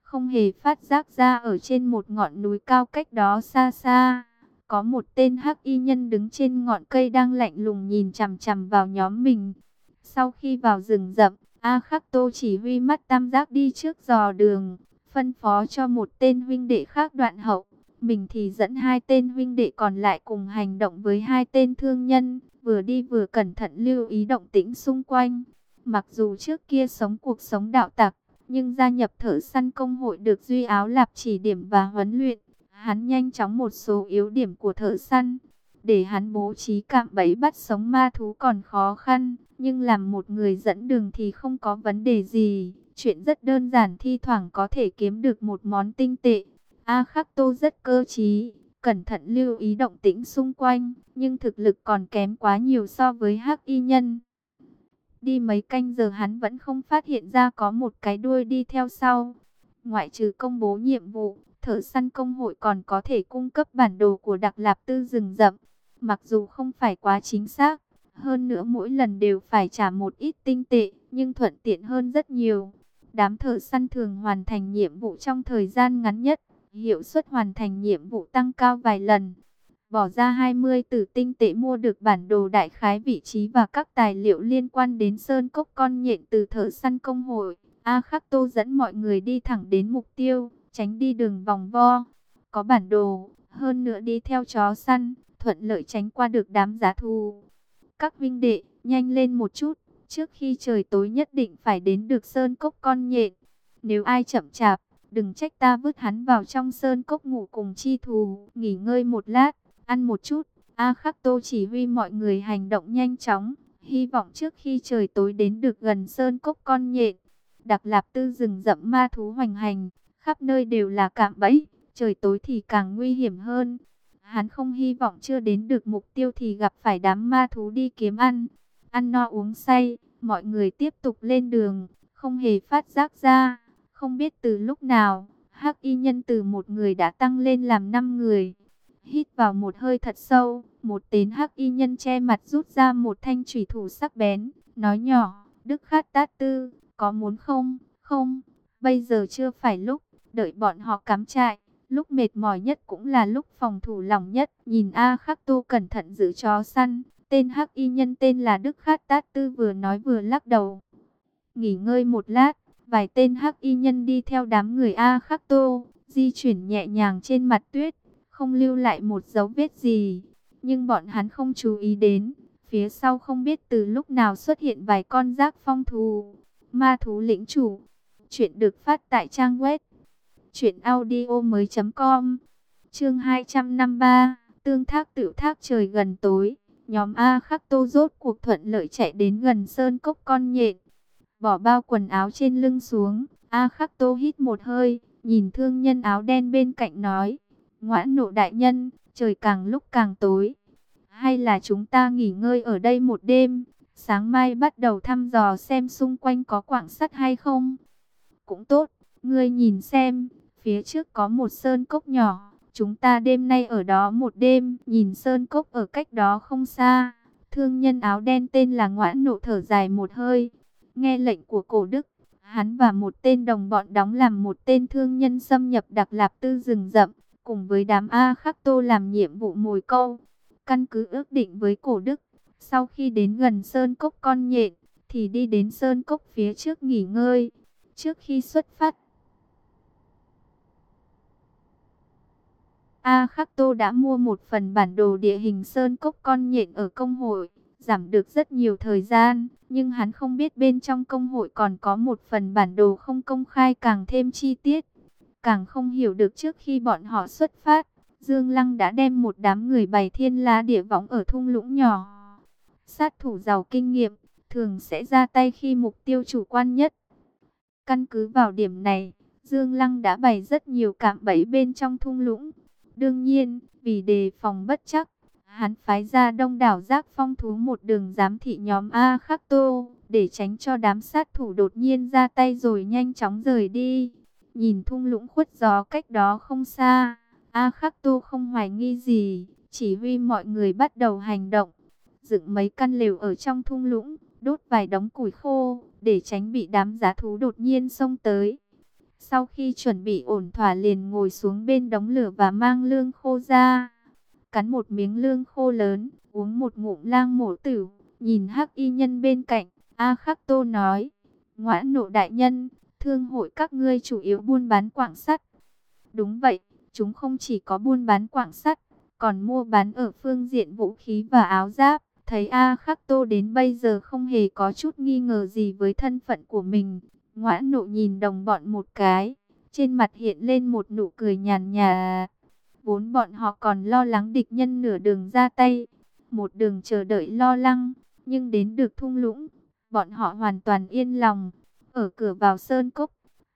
không hề phát giác ra ở trên một ngọn núi cao cách đó xa xa. Có một tên hắc y nhân đứng trên ngọn cây đang lạnh lùng nhìn chằm chằm vào nhóm mình. Sau khi vào rừng rậm, A Khắc Tô chỉ huy mắt tam giác đi trước dò đường, phân phó cho một tên huynh đệ khác đoạn hậu. Mình thì dẫn hai tên huynh đệ còn lại cùng hành động với hai tên thương nhân, vừa đi vừa cẩn thận lưu ý động tĩnh xung quanh. Mặc dù trước kia sống cuộc sống đạo tặc, nhưng gia nhập thợ săn công hội được Duy Áo Lạp chỉ điểm và huấn luyện. Hắn nhanh chóng một số yếu điểm của thợ săn. Để hắn bố trí cạm bẫy bắt sống ma thú còn khó khăn. Nhưng làm một người dẫn đường thì không có vấn đề gì. Chuyện rất đơn giản thi thoảng có thể kiếm được một món tinh tệ. A Khắc Tô rất cơ trí. cẩn thận lưu ý động tĩnh xung quanh, nhưng thực lực còn kém quá nhiều so với hắc y nhân. Đi mấy canh giờ hắn vẫn không phát hiện ra có một cái đuôi đi theo sau. Ngoại trừ công bố nhiệm vụ, thợ săn công hội còn có thể cung cấp bản đồ của Đặc Lạp Tư rừng rậm. Mặc dù không phải quá chính xác, hơn nữa mỗi lần đều phải trả một ít tinh tệ, nhưng thuận tiện hơn rất nhiều. Đám thợ săn thường hoàn thành nhiệm vụ trong thời gian ngắn nhất, hiệu suất hoàn thành nhiệm vụ tăng cao vài lần. Bỏ ra 20 tử tinh tệ mua được bản đồ đại khái vị trí và các tài liệu liên quan đến sơn cốc con nhện từ thợ săn công hội. A Khắc Tô dẫn mọi người đi thẳng đến mục tiêu, tránh đi đường vòng vo. Có bản đồ, hơn nữa đi theo chó săn, thuận lợi tránh qua được đám giá thù. Các vinh đệ, nhanh lên một chút, trước khi trời tối nhất định phải đến được sơn cốc con nhện. Nếu ai chậm chạp, đừng trách ta vứt hắn vào trong sơn cốc ngủ cùng chi thù, nghỉ ngơi một lát, ăn một chút. A Khắc Tô chỉ huy mọi người hành động nhanh chóng, hy vọng trước khi trời tối đến được gần sơn cốc con nhện. Đặc Lạp Tư rừng rậm ma thú hoành hành, khắp nơi đều là cạm bẫy, trời tối thì càng nguy hiểm hơn. Hắn không hy vọng chưa đến được mục tiêu thì gặp phải đám ma thú đi kiếm ăn. Ăn no uống say, mọi người tiếp tục lên đường, không hề phát giác ra. Không biết từ lúc nào, hắc y nhân từ một người đã tăng lên làm năm người. Hít vào một hơi thật sâu, một tên hắc y nhân che mặt rút ra một thanh thủy thủ sắc bén, nói nhỏ, Đức Khát Tát Tư, có muốn không? Không, bây giờ chưa phải lúc, đợi bọn họ cắm trại. Lúc mệt mỏi nhất cũng là lúc phòng thủ lòng nhất. Nhìn A Khắc Tu cẩn thận giữ chó săn. Tên hắc y nhân tên là Đức Khát Tát Tư vừa nói vừa lắc đầu. Nghỉ ngơi một lát, vài tên hắc y nhân đi theo đám người A Khắc Tô, di chuyển nhẹ nhàng trên mặt tuyết, không lưu lại một dấu vết gì. Nhưng bọn hắn không chú ý đến, phía sau không biết từ lúc nào xuất hiện vài con rác phong thù. Ma thú lĩnh chủ. Chuyện được phát tại trang web. chuyểnaudio.com Chương 253. Tương thác tiểu thác trời gần tối. Nhóm A khắc tô rốt cuộc thuận lợi chạy đến gần sơn cốc con nhện. Bỏ bao quần áo trên lưng xuống. A khắc tô hít một hơi. Nhìn thương nhân áo đen bên cạnh nói. Ngoãn nộ đại nhân, trời càng lúc càng tối. Hay là chúng ta nghỉ ngơi ở đây một đêm, Sáng mai bắt đầu thăm dò xem xung quanh có quảng sắt hay không. Cũng tốt, ngươi nhìn xem, phía trước có một sơn cốc nhỏ. Chúng ta đêm nay ở đó một đêm, nhìn sơn cốc ở cách đó không xa. Thương nhân áo đen tên là Ngoãn Nộ thở dài một hơi. Nghe lệnh của cổ đức, hắn và một tên đồng bọn đóng làm một tên thương nhân xâm nhập đặc lạp tư rừng rậm, cùng với đám A Khắc Tô làm nhiệm vụ mồi câu. Căn cứ ước định với cổ đức, sau khi đến gần sơn cốc con nhện, thì đi đến sơn cốc phía trước nghỉ ngơi. Trước khi xuất phát, A Khắc Tô đã mua một phần bản đồ địa hình sơn cốc con nhện ở công hội, giảm được rất nhiều thời gian, nhưng hắn không biết bên trong công hội còn có một phần bản đồ không công khai càng thêm chi tiết. Càng không hiểu được trước khi bọn họ xuất phát, Dương Lăng đã đem một đám người bày thiên la địa võng ở thung lũng nhỏ. Sát thủ giàu kinh nghiệm, thường sẽ ra tay khi mục tiêu chủ quan nhất. Căn cứ vào điểm này, Dương Lăng đã bày rất nhiều cạm bẫy bên trong thung lũng. Đương nhiên, vì đề phòng bất chắc, hắn phái ra đông đảo giác phong thú một đường giám thị nhóm A Khắc Tô, để tránh cho đám sát thủ đột nhiên ra tay rồi nhanh chóng rời đi. Nhìn thung lũng khuất gió cách đó không xa, A Khắc Tô không hoài nghi gì, chỉ huy mọi người bắt đầu hành động dựng mấy căn lều ở trong thung lũng, đốt vài đống củi khô, để tránh bị đám giá thú đột nhiên xông tới. Sau khi chuẩn bị ổn thỏa liền ngồi xuống bên đống lửa và mang lương khô ra. Cắn một miếng lương khô lớn, uống một ngụm lang mổ tử, nhìn hắc y nhân bên cạnh, A Khắc Tô nói, ngoãn nộ đại nhân, thương hội các ngươi chủ yếu buôn bán quảng sắt. Đúng vậy, chúng không chỉ có buôn bán quảng sắt, còn mua bán ở phương diện vũ khí và áo giáp. Thấy A Khắc Tô đến bây giờ không hề có chút nghi ngờ gì với thân phận của mình. Ngoãn nộ nhìn đồng bọn một cái. Trên mặt hiện lên một nụ cười nhàn nhạt. Vốn bọn họ còn lo lắng địch nhân nửa đường ra tay. Một đường chờ đợi lo lắng. Nhưng đến được thung lũng. Bọn họ hoàn toàn yên lòng. Ở cửa vào sơn cốc.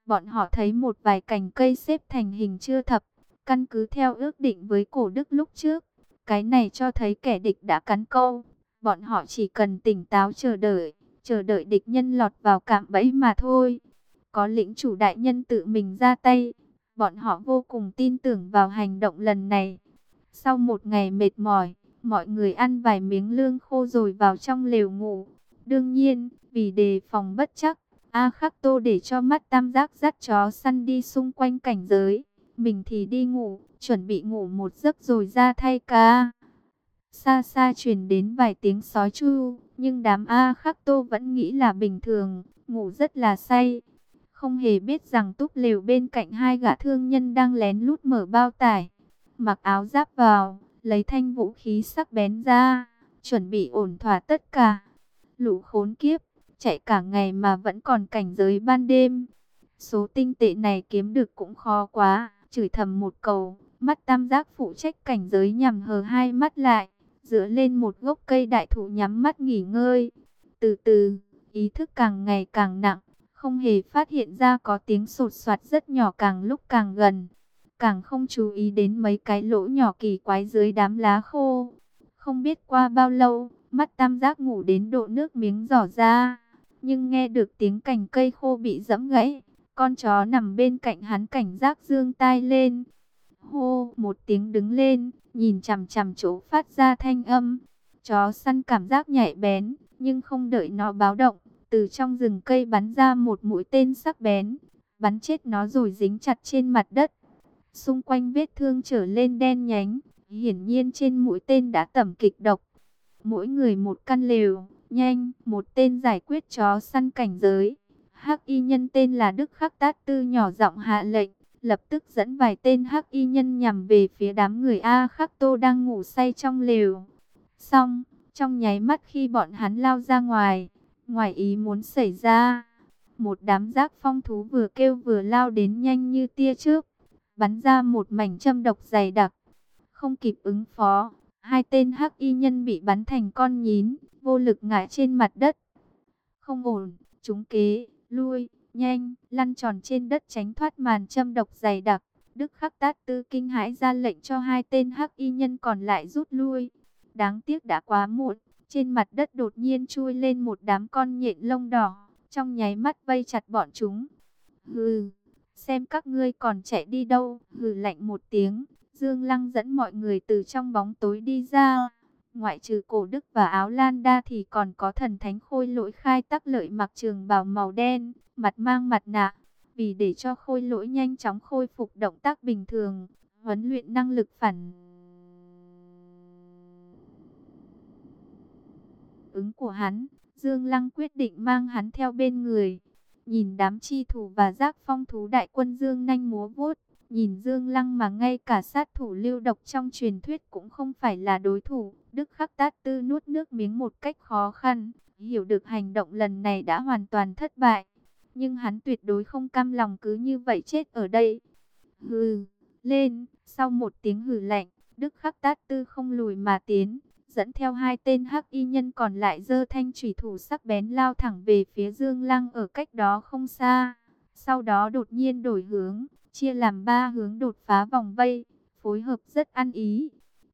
Bọn họ thấy một vài cành cây xếp thành hình chưa thập. Căn cứ theo ước định với cổ đức lúc trước, cái này cho thấy kẻ địch đã cắn câu. Bọn họ chỉ cần tỉnh táo chờ đợi, chờ đợi địch nhân lọt vào cạm bẫy mà thôi. Có lĩnh chủ đại nhân tự mình ra tay, bọn họ vô cùng tin tưởng vào hành động lần này. Sau một ngày mệt mỏi, mọi người ăn vài miếng lương khô rồi vào trong lều ngủ. Đương nhiên, vì đề phòng bất chắc, A Khắc Tô để cho mắt tam giác dắt chó săn đi xung quanh cảnh giới. Mình thì đi ngủ, chuẩn bị ngủ một giấc rồi ra thay ca. Xa xa truyền đến vài tiếng sói chu, nhưng đám A Khắc Tô vẫn nghĩ là bình thường, ngủ rất là say. Không hề biết rằng túp lều bên cạnh hai gã thương nhân đang lén lút mở bao tải. Mặc áo giáp vào, lấy thanh vũ khí sắc bén ra, chuẩn bị ổn thỏa tất cả. Lũ khốn kiếp, chạy cả ngày mà vẫn còn cảnh giới ban đêm. Số tinh tệ này kiếm được cũng khó quá, chửi thầm một cầu, mắt tam giác phụ trách cảnh giới nhằm hờ hai mắt lại, dựa lên một gốc cây đại thụ nhắm mắt nghỉ ngơi. Từ từ, ý thức càng ngày càng nặng, không hề phát hiện ra có tiếng sột soạt rất nhỏ càng lúc càng gần. Càng không chú ý đến mấy cái lỗ nhỏ kỳ quái dưới đám lá khô. Không biết qua bao lâu, mắt tam giác ngủ đến độ nước miếng giỏ ra. Nhưng nghe được tiếng cành cây khô bị dẫm gãy, con chó nằm bên cạnh hắn cảnh giác dương tai lên. Hô, một tiếng đứng lên, nhìn chằm chằm chỗ phát ra thanh âm. Chó săn cảm giác nhạy bén, nhưng không đợi nó báo động, từ trong rừng cây bắn ra một mũi tên sắc bén, bắn chết nó rồi dính chặt trên mặt đất. Xung quanh vết thương trở lên đen nhánh, hiển nhiên trên mũi tên đã tẩm kịch độc. Mỗi người một căn lều, nhanh, một tên giải quyết chó săn cảnh giới. Hắc y nhân tên là Đức Khắc Tát Tư nhỏ giọng hạ lệnh, lập tức dẫn vài tên hắc y nhân nhằm về phía đám người A Khắc Tô đang ngủ say trong lều. Xong, trong nháy mắt khi bọn hắn lao ra ngoài, ngoài ý muốn xảy ra, một đám giác phong thú vừa kêu vừa lao đến nhanh như tia trước, bắn ra một mảnh châm độc dày đặc. Không kịp ứng phó, hai tên hắc y nhân bị bắn thành con nhím, vô lực ngã trên mặt đất. Không ổn, chúng kế, lui, nhanh, lăn tròn trên đất tránh thoát màn châm độc dày đặc. Đức Khắc Tát Tư kinh hãi ra lệnh cho hai tên hắc y nhân còn lại rút lui. Đáng tiếc đã quá muộn, trên mặt đất đột nhiên chui lên một đám con nhện lông đỏ, trong nháy mắt vây chặt bọn chúng. Hừ, xem các ngươi còn chạy đi đâu, hừ lạnh một tiếng, Dương Lăng dẫn mọi người từ trong bóng tối đi ra. Ngoại trừ cổ đức và áo lan đa thì còn có thần thánh khôi lỗi khai tắc lợi mặc trường bào màu đen, mặt mang mặt nạ. Vì để cho khôi lỗi nhanh chóng khôi phục động tác bình thường, huấn luyện năng lực phản ứng của hắn, Dương Lăng quyết định mang hắn theo bên người. Nhìn đám chi thủ và giác phong thú đại quân Dương nanh múa vuốt, nhìn Dương Lăng mà ngay cả sát thủ lưu độc trong truyền thuyết cũng không phải là đối thủ. Đức Khắc Tát Tư nuốt nước miếng một cách khó khăn, hiểu được hành động lần này đã hoàn toàn thất bại. Nhưng hắn tuyệt đối không cam lòng cứ như vậy chết ở đây. Hừ, lên, sau một tiếng hừ lạnh, Đức Khắc Tát Tư không lùi mà tiến, dẫn theo hai tên hắc y nhân còn lại dơ thanh thủy thủ sắc bén lao thẳng về phía Dương Lăng ở cách đó không xa. Sau đó đột nhiên đổi hướng, chia làm ba hướng đột phá vòng vây, phối hợp rất ăn ý.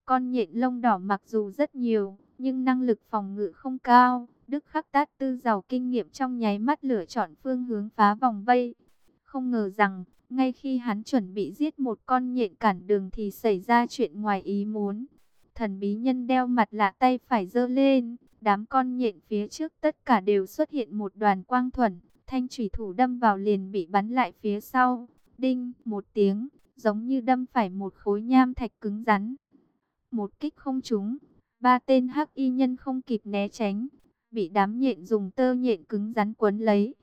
Con nhện lông đỏ mặc dù rất nhiều, nhưng năng lực phòng ngự không cao. Đức Khắc Tát Tư giàu kinh nghiệm trong nháy mắt lựa chọn phương hướng phá vòng vây. Không ngờ rằng, ngay khi hắn chuẩn bị giết một con nhện cản đường thì xảy ra chuyện ngoài ý muốn. Thần bí nhân đeo mặt lạ tay phải giơ lên, đám con nhện phía trước tất cả đều xuất hiện một đoàn quang thuần, thanh thủy thủ đâm vào liền bị bắn lại phía sau. Đinh, một tiếng, giống như đâm phải một khối nham thạch cứng rắn. Một kích không trúng, ba tên hắc y nhân không kịp né tránh, bị đám nhện dùng tơ nhện cứng rắn quấn lấy.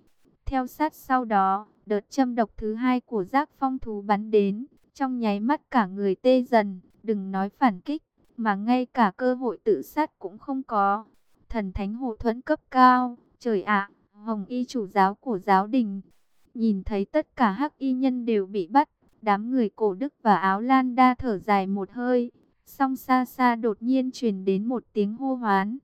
Theo sát sau đó, đợt châm độc thứ hai của giác phong thú bắn đến, trong nháy mắt cả người tê dần, đừng nói phản kích mà ngay cả cơ hội tự sát cũng không có. Thần thánh hộ thuẫn cấp cao, trời ạ, hồng y chủ giáo của giáo đình. Nhìn thấy tất cả hắc y nhân đều bị bắt, đám người cổ đức và áo lan đa thở dài một hơi. Song xa xa đột nhiên truyền đến một tiếng hô hoán.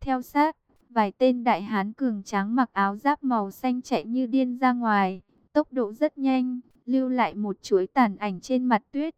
Theo sát, vài tên đại hán cường tráng mặc áo giáp màu xanh chạy như điên ra ngoài. Tốc độ rất nhanh, lưu lại một chuỗi tàn ảnh trên mặt tuyết.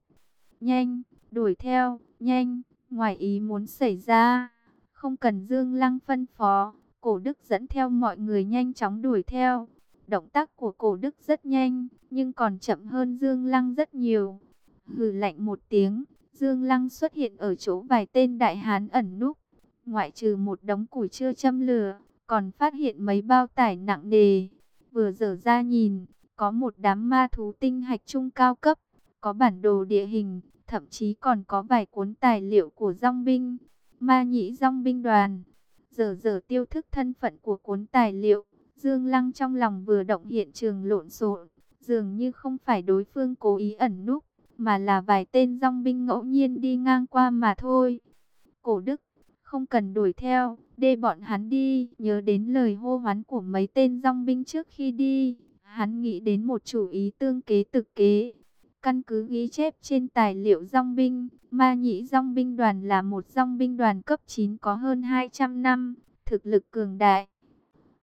nhanh, đuổi theo, nhanh, ngoài ý muốn xảy ra. Không cần Dương Lăng phân phó, cổ đức dẫn theo mọi người nhanh chóng đuổi theo. Động tác của cổ đức rất nhanh, nhưng còn chậm hơn Dương Lăng rất nhiều. Hừ lạnh một tiếng, Dương Lăng xuất hiện ở chỗ vài tên đại hán ẩn núp. Ngoại trừ một đống củi chưa châm lửa, còn phát hiện mấy bao tải nặng nề. Vừa dở ra nhìn, có một đám ma thú tinh hạch trung cao cấp, có bản đồ địa hình, thậm chí còn có vài cuốn tài liệu của dòng binh, ma nhĩ dòng binh đoàn. Giờ giờ tiêu thức thân phận của cuốn tài liệu, Dương Lăng trong lòng vừa động hiện trường lộn xộn, dường như không phải đối phương cố ý ẩn núp, mà là vài tên dòng binh ngẫu nhiên đi ngang qua mà thôi. Cổ Đức, không cần đuổi theo, đê bọn hắn đi, nhớ đến lời hô hoán của mấy tên dòng binh trước khi đi. Hắn nghĩ đến một chủ ý tương kế thực kế. Căn cứ ghi chép trên tài liệu dòng binh, ma nhĩ dòng binh đoàn là một dòng binh đoàn cấp 9 có hơn 200 năm, thực lực cường đại.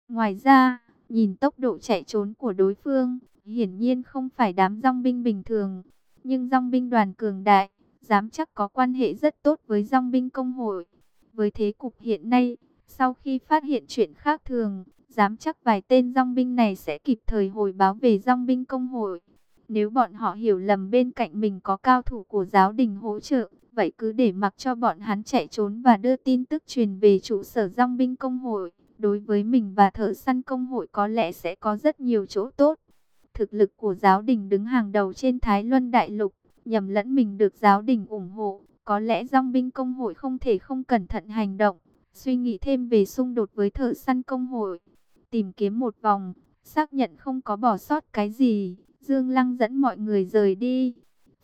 Ngoài ra, nhìn tốc độ chạy trốn của đối phương, hiển nhiên không phải đám dòng binh bình thường, nhưng dòng binh đoàn cường đại, dám chắc có quan hệ rất tốt với dòng binh công hội. Với thế cục hiện nay, sau khi phát hiện chuyện khác thường, dám chắc vài tên dòng binh này sẽ kịp thời hồi báo về dòng binh công hội. Nếu bọn họ hiểu lầm bên cạnh mình có cao thủ của giáo đình hỗ trợ, vậy cứ để mặc cho bọn hắn chạy trốn và đưa tin tức truyền về trụ sở dòng binh công hội. Đối với mình và thợ săn công hội có lẽ sẽ có rất nhiều chỗ tốt. Thực lực của giáo đình đứng hàng đầu trên Thái Luân Đại Lục, nhầm lẫn mình được giáo đình ủng hộ. Có lẽ dòng binh công hội không thể không cẩn thận hành động, suy nghĩ thêm về xung đột với thợ săn công hội. Tìm kiếm một vòng, xác nhận không có bỏ sót cái gì, Dương Lăng dẫn mọi người rời đi.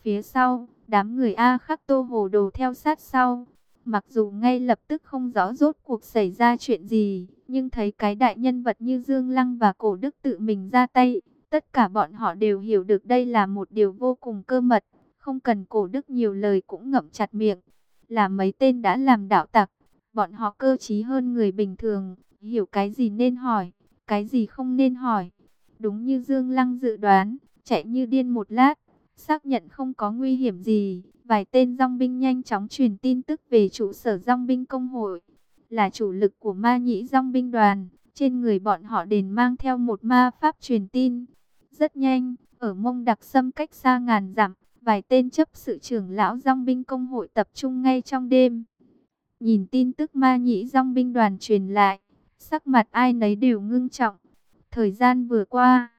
Phía sau, đám người A khắc tô hồ đồ theo sát sau. Mặc dù ngay lập tức không rõ rốt cuộc xảy ra chuyện gì, nhưng thấy cái đại nhân vật như Dương Lăng và Cổ Đức tự mình ra tay, tất cả bọn họ đều hiểu được đây là một điều vô cùng cơ mật. Không cần cổ đức nhiều lời cũng ngậm chặt miệng. Là mấy tên đã làm đạo tặc. Bọn họ cơ trí hơn người bình thường. Hiểu cái gì nên hỏi. Cái gì không nên hỏi. Đúng như Dương Lăng dự đoán. Chạy như điên một lát. Xác nhận không có nguy hiểm gì. Vài tên dòng binh nhanh chóng truyền tin tức về trụ sở dòng binh công hội. Là chủ lực của ma nhĩ dòng binh đoàn. Trên người bọn họ đền mang theo một ma pháp truyền tin. Rất nhanh, ở mông đặc sâm cách xa ngàn dặm, Vài tên chấp sự trưởng lão dòng binh công hội tập trung ngay trong đêm. Nhìn tin tức ma nhĩ dòng binh đoàn truyền lại, sắc mặt ai nấy đều ngưng trọng. Thời gian vừa qua,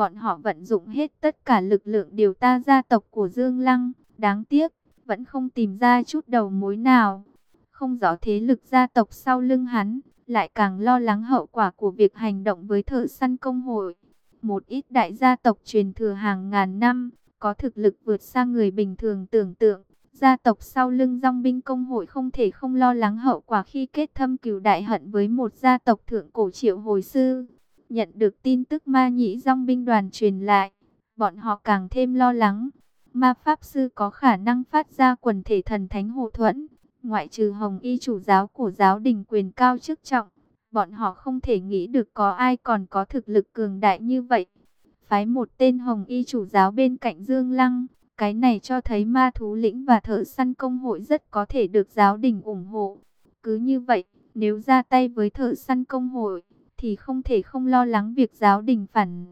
bọn họ vận dụng hết tất cả lực lượng điều ta gia tộc của Dương Lăng. Đáng tiếc, vẫn không tìm ra chút đầu mối nào. Không rõ thế lực gia tộc sau lưng hắn, lại càng lo lắng hậu quả của việc hành động với thợ săn công hội. Một ít đại gia tộc truyền thừa hàng ngàn năm, có thực lực vượt xa người bình thường tưởng tượng. Gia tộc sau lưng dòng binh công hội không thể không lo lắng hậu quả khi kết thâm cừu đại hận với một gia tộc thượng cổ triệu hồi sư. Nhận được tin tức ma nhĩ dòng binh đoàn truyền lại, bọn họ càng thêm lo lắng. Ma Pháp Sư có khả năng phát ra quần thể thần thánh hộ thuẫn, ngoại trừ hồng y chủ giáo của giáo đình quyền cao chức trọng. Bọn họ không thể nghĩ được có ai còn có thực lực cường đại như vậy phái một tên hồng y chủ giáo bên cạnh Dương Lăng. Cái này cho thấy ma thú lĩnh và thợ săn công hội rất có thể được giáo đình ủng hộ. Cứ như vậy, nếu ra tay với thợ săn công hội, thì không thể không lo lắng việc giáo đình phản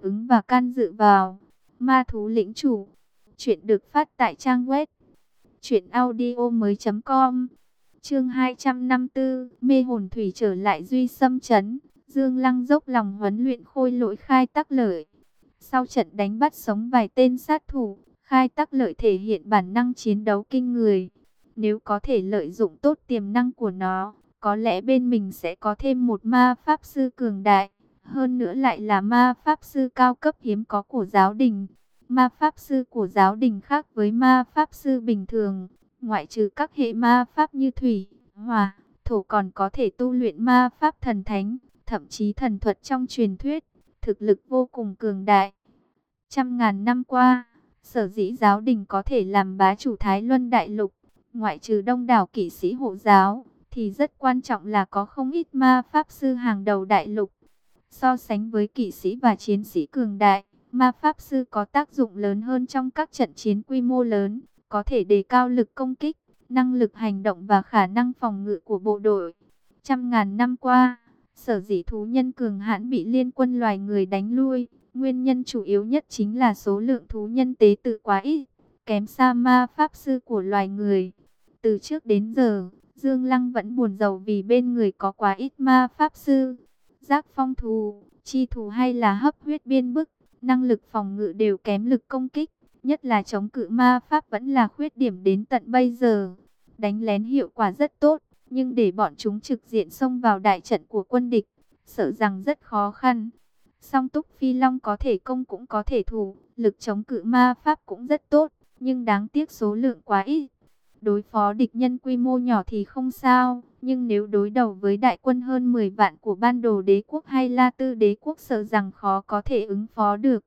ứng và can dự vào. Ma thú lĩnh chủ, chuyện được phát tại trang web chuyện audio mới.com Chương 254, mê hồn thủy trở lại duy xâm chấn, Dương Lăng dốc lòng huấn luyện khôi lỗi khai tắc lợi. Sau trận đánh bắt sống vài tên sát thủ, khai tắc lợi thể hiện bản năng chiến đấu kinh người. Nếu có thể lợi dụng tốt tiềm năng của nó, có lẽ bên mình sẽ có thêm một ma pháp sư cường đại. Hơn nữa lại là ma pháp sư cao cấp hiếm có của giáo đình. Ma pháp sư của giáo đình khác với ma pháp sư bình thường, Ngoại trừ các hệ ma pháp như thủy, hỏa, thổ còn có thể tu luyện ma pháp thần thánh, thậm chí thần thuật trong truyền thuyết, thực lực vô cùng cường đại. Trăm ngàn năm qua, sở dĩ giáo đình có thể làm bá chủ Thái Luân Đại Lục, ngoại trừ đông đảo kỵ sĩ hộ giáo, thì rất quan trọng là có không ít ma pháp sư hàng đầu đại lục. So sánh với kỵ sĩ và chiến sĩ cường đại, Ma Pháp Sư có tác dụng lớn hơn trong các trận chiến quy mô lớn, có thể đề cao lực công kích, năng lực hành động và khả năng phòng ngự của bộ đội. Trăm ngàn năm qua, sở dĩ thú nhân cường hãn bị liên quân loài người đánh lui, nguyên nhân chủ yếu nhất chính là số lượng thú nhân tế tự quá ít, kém xa ma pháp sư của loài người. Từ trước đến giờ, Dương Lăng vẫn buồn giàu vì bên người có quá ít ma pháp sư. Giác phong thù, chi thù hay là hấp huyết biên bức, năng lực phòng ngự đều kém lực công kích. Nhất là chống cự ma pháp vẫn là khuyết điểm đến tận bây giờ. Đánh lén hiệu quả rất tốt, nhưng để bọn chúng trực diện xông vào đại trận của quân địch, sợ rằng rất khó khăn. Song túc phi long có thể công cũng có thể thủ, lực chống cự ma pháp cũng rất tốt, nhưng đáng tiếc số lượng quá ít. Đối phó địch nhân quy mô nhỏ thì không sao, nhưng nếu đối đầu với đại quân hơn 10 vạn của ban đồ đế quốc hay la tư đế quốc sợ rằng khó có thể ứng phó được.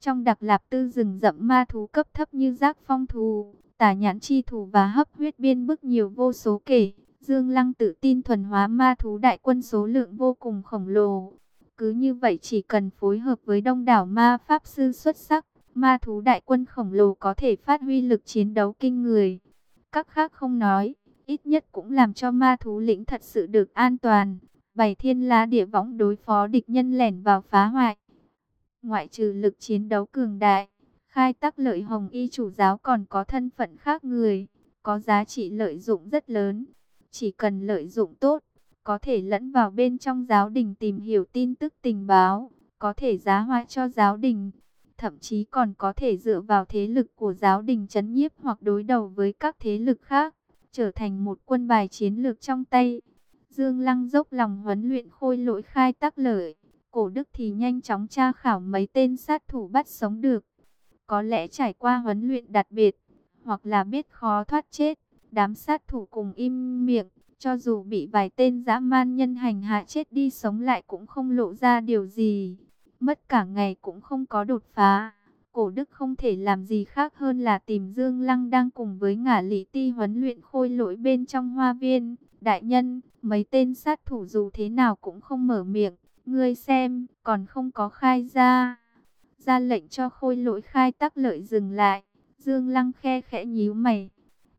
Trong đặc lạp tư rừng rậm ma thú cấp thấp như giác phong thù, tả nhãn chi thù và hấp huyết biên bức nhiều vô số kể. Dương Lăng tự tin thuần hóa ma thú đại quân số lượng vô cùng khổng lồ. Cứ như vậy chỉ cần phối hợp với đông đảo ma pháp sư xuất sắc, ma thú đại quân khổng lồ có thể phát huy lực chiến đấu kinh người. Các khác không nói, ít nhất cũng làm cho ma thú lĩnh thật sự được an toàn. Bảy thiên lá địa võng đối phó địch nhân lẻn vào phá hoại. Ngoại trừ lực chiến đấu cường đại, khai tắc lợi hồng y chủ giáo còn có thân phận khác người, có giá trị lợi dụng rất lớn. Chỉ cần lợi dụng tốt, có thể lẫn vào bên trong giáo đình tìm hiểu tin tức tình báo, có thể giá hoa cho giáo đình, thậm chí còn có thể dựa vào thế lực của giáo đình chấn nhiếp hoặc đối đầu với các thế lực khác, trở thành một quân bài chiến lược trong tay. Dương Lăng dốc lòng huấn luyện khôi lỗi khai tác lợi, cổ đức thì nhanh chóng tra khảo mấy tên sát thủ bắt sống được. Có lẽ trải qua huấn luyện đặc biệt, hoặc là biết khó thoát chết, đám sát thủ cùng im miệng, cho dù bị vài tên dã man nhân hành hạ chết đi sống lại cũng không lộ ra điều gì. Mất cả ngày cũng không có đột phá. Cổ đức không thể làm gì khác hơn là tìm Dương Lăng đang cùng với ngả lý ti huấn luyện khôi lỗi bên trong hoa viên. Đại nhân, mấy tên sát thủ dù thế nào cũng không mở miệng. Ngươi xem, còn không có khai ra. Ra lệnh cho khôi lỗi khai tắc lợi dừng lại. Dương Lăng khe khẽ nhíu mày.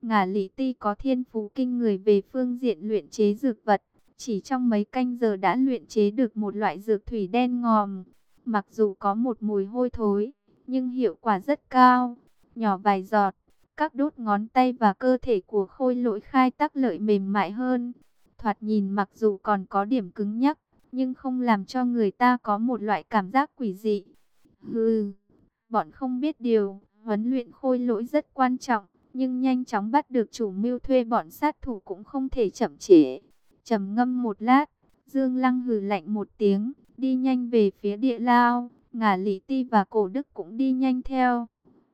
Ngả lý ti có thiên phú kinh người về phương diện luyện chế dược vật. Chỉ trong mấy canh giờ đã luyện chế được một loại dược thủy đen ngòm. Mặc dù có một mùi hôi thối, nhưng hiệu quả rất cao. Nhỏ vài giọt, các đốt ngón tay và cơ thể của khôi lỗi khai tác lợi mềm mại hơn. Thoạt nhìn mặc dù còn có điểm cứng nhắc, nhưng không làm cho người ta có một loại cảm giác quỷ dị. Hừ, bọn không biết điều, huấn luyện khôi lỗi rất quan trọng, nhưng nhanh chóng bắt được chủ mưu thuê bọn sát thủ cũng không thể chậm trễ. Trầm ngâm một lát, Dương Lăng hừ lạnh một tiếng, đi nhanh về phía địa lao, ngả lý ti và cổ đức cũng đi nhanh theo.